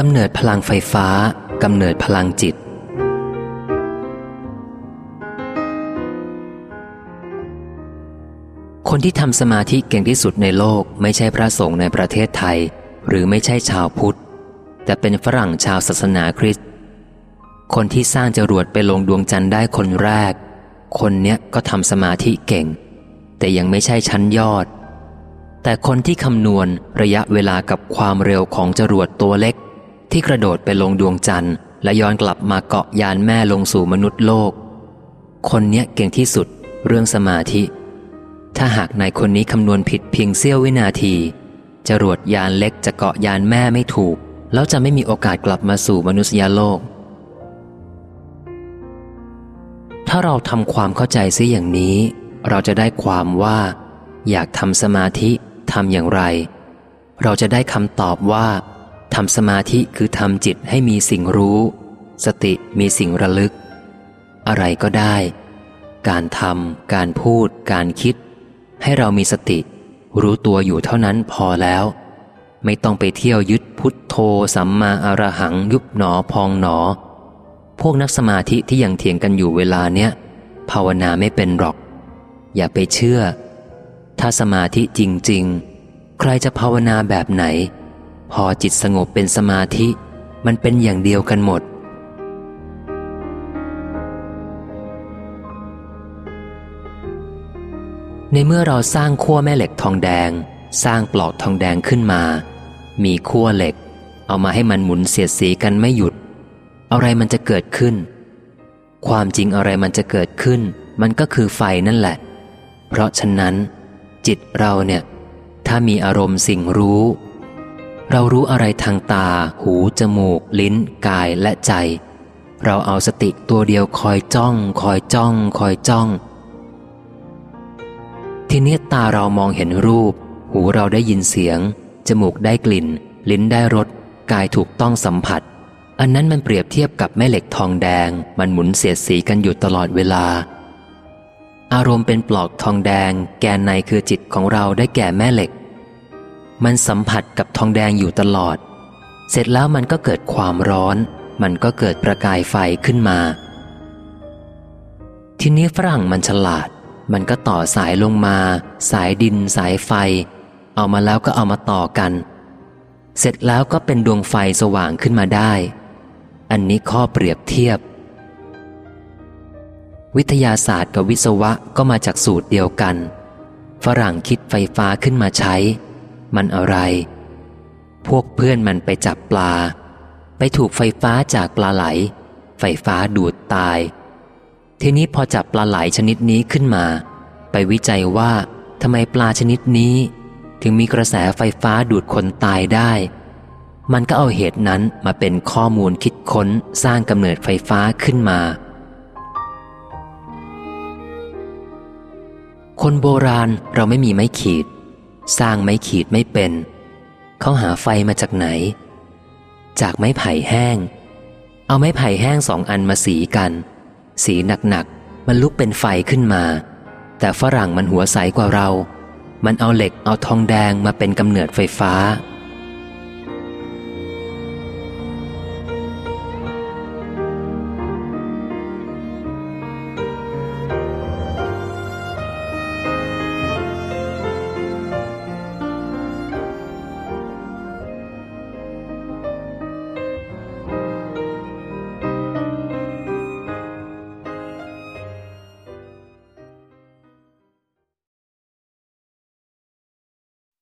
กำเนิดพลังไฟฟ้ากำเนิดพลังจิต คนที่ทำสมาธิเก่งที่สุดในโลกไม่ใช่พระสงฆ์ในประเทศไทย หรือไม่ใช่ชาวพุทธ แต่เป็นฝรั่งชาวศาสนาคริสต์คนที่สร้างจรวดไปลงดวงจันทร์ได้คนแรก คนเนี้ยก็ทำสมาธิเก่ง แต่ยังไม่ใช่ชั้นยอด แต่คนที่คำนวณระยะเวลากับความเร็วของจรวดตัวเล็ก ที่กระโดดไปลงดวงจันทร์ และย้อนกลับมาเกาะยานแม่ลงสู่มนุษย์โลก คนเนี้ยเก่งที่สุดเรื่องสมาธิ ถ้าหากนายคนนี้คำนวณผิดเพียงเสี้ยววินาที จรวดยานเล็กจะเกาะยานแม่ไม่ถูก แล้วจะไม่มีโอกาสกลับมาสู่มนุษยโลก ถ้าเราทำความเข้าใจซิอย่างนี้ เราจะได้ความว่า อยากทำสมาธิทำอย่างไร เราจะได้คำตอบว่า ทำสมาธิคือทำจิตให้มีสิ่งรู้ สติมีสิ่งระลึก อะไรก็ได้ การทำการพูด การคิด ให้เรามีสติ รู้ตัวอยู่เท่านั้นพอแล้ว ไม่ต้องไปเที่ยวยึดพุทโธสัมมาอรหังยุบหนอพองหนอ พวกนักสมาธิที่ยังเถียงกันอยู่เวลาเนี้ยภาวนาไม่เป็นหรอก อย่าไปเชื่อ ถ้าสมาธิจริง ๆ ใครจะภาวนาแบบไหน พอจิตสงบเป็นสมาธิ มันเป็นอย่างเดียวกันหมด ในเมื่อเราสร้างขั้วแม่เหล็กทองแดง สร้างปลอกทองแดงขึ้นมา มีขั้วเหล็ก เอามาให้มันหมุนเสียดสีกันไม่หยุด อะไรมันจะเกิดขึ้น ความจริงอะไรมันจะเกิดขึ้น มันก็คือไฟนั่นแหละ เพราะฉะนั้น จิตเราเนี่ย ถ้ามีอารมณ์สิ่งรู้ เรารู้อะไรทางตา หู จมูก ลิ้น กายและใจ เราเอาสติตัวเดียวคอยจ้อง คอยจ้อง คอยจ้อง ทีนี้ตาเรามองเห็นรูป หูเราได้ยินเสียง จมูกได้กลิ่น ลิ้นได้รส กายถูกต้องสัมผัส อันนั้นมันเปรียบเทียบกับแม่เหล็กทองแดง มันหมุนเสียดสีกันอยู่ตลอดเวลา อารมณ์เป็นปลอกทองแดง แกนในคือจิตของเราได้แก่แม่เหล็ก มันสัมผัสกับทองแดงอยู่ตลอด เสร็จแล้วมันก็เกิดความร้อน มันก็เกิดประกายไฟขึ้นมา ทีนี้ฝรั่งมันฉลาด มันก็ต่อสายลงมา สายดินสายไฟ เอามาแล้วก็เอามาต่อกัน เสร็จแล้วก็เป็นดวงไฟสว่างขึ้นมาได้ อันนี้ข้อเปรียบเทียบ วิทยาศาสตร์กับวิศวะก็มาจากสูตรเดียวกัน ฝรั่งคิดไฟฟ้าขึ้นมาใช้ มันอะไร พวกเพื่อนมันไปจับปลา ไปถูกไฟฟ้าจากปลาไหล ไฟฟ้าดูดตาย ทีนี้พอจับปลาไหลชนิดนี้ขึ้นมา ไปวิจัยว่าทำไมปลาชนิดนี้ ถึงมีกระแสไฟฟ้าดูดคนตายได้ มันก็เอาเหตุนั้นมาเป็นข้อมูลคิดค้นสร้างกำเนิดไฟฟ้าขึ้นมาคนโบราณเราไม่มีไม้ขีด สร้างไม้ขีดไม่เป็น เขาหาไฟมาจากไหน จากไม้ไผ่แห้ง เอาไม้ไผ่แห้งสองอันมาสีกัน สีหนักๆ มันลุกเป็นไฟขึ้นมา แต่ฝรั่งมันหัวใสกว่าเรา มันเอาเหล็กเอาทองแดงมาเป็นกำเนิดไฟฟ้า